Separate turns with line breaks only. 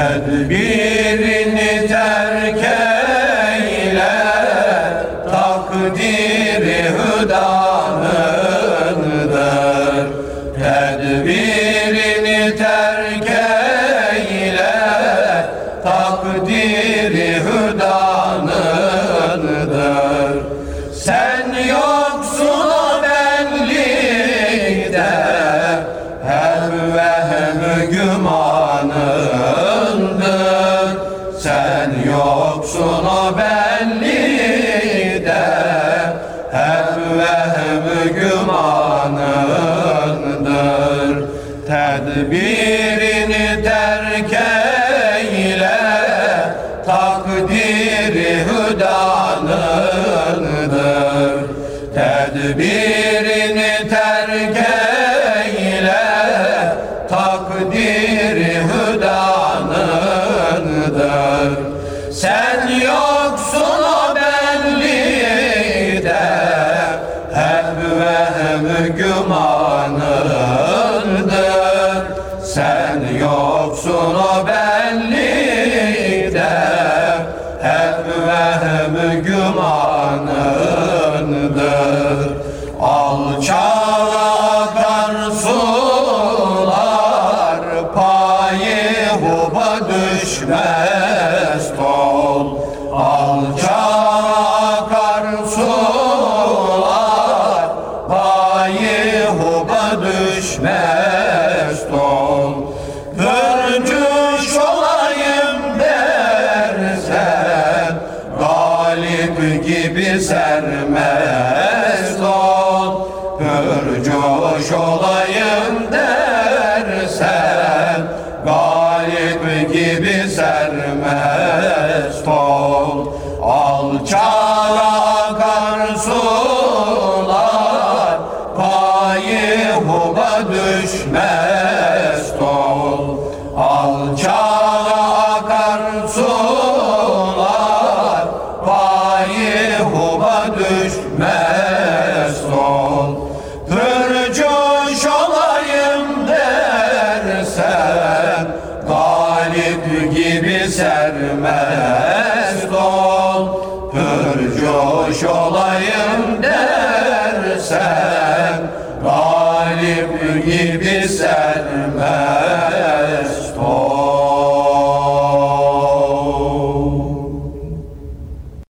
Tedbirini terk eyle Takdiri hüdanındır Tedbirini terk eyle Takdiri hüdanındır Sen Sen yoksun o benlikte Hem vehem gümanındır. Tedbirini terk eyle Takdiri hüdanındır. Tedbirini terk eyle Takdiri hüdanındır vehem gümanındır Sen yoksun o benlikte. Hem vehem gümanındır. Alçağa sular Payı huba düşmez düşmez tol Hürcüş olayım dersen Galip gibi sermez ol Hürcoş olayım dersen Galip gibi sermez ol Alçağa düşmez tol. Alçağa akar sular Payı huba düşmez tol. Hürcoş olayım dersen Galip gibi sermez ol Hürcoş olayım dersen Galip gibi sermez